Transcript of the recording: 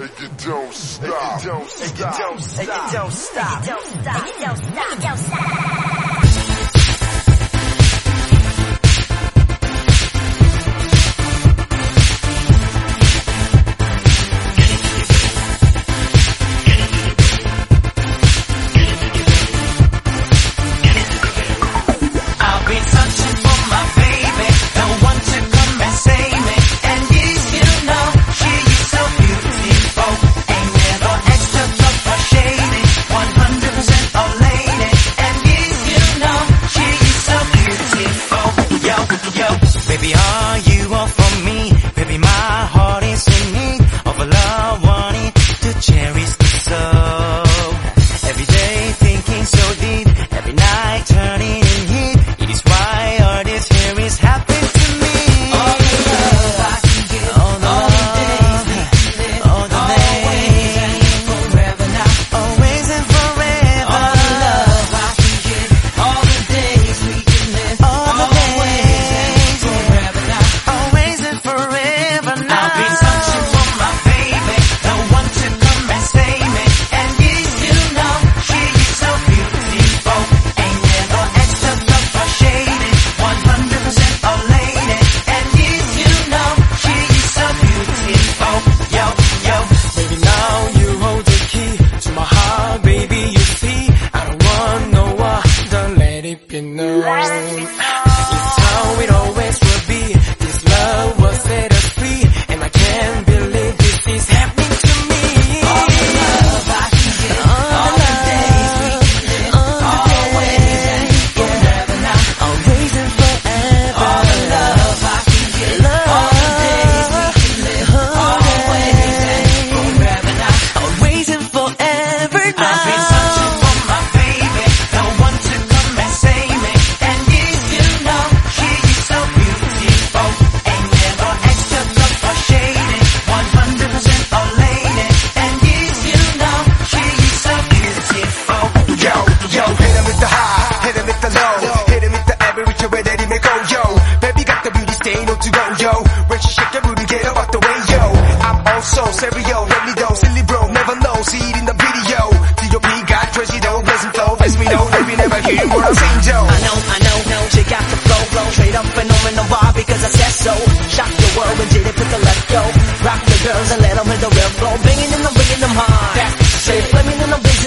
And you don't stop. And you don't stop. And you don't stop. And you don't stop. And you don't stop. stereo, let me know, silly bro, never know, see it in the video. DOP got crazy though, blessing flow, face me though, let me never hear what I'm saying, Joe. I know, I know, no, check out the flow, flow, straight up phenomenal bar because I said so. Shock the world when did it put the left go. Rock the girls and let them hit the real flow, banging and I'm bringing them high. That's it. shape, flaming and I'm bringing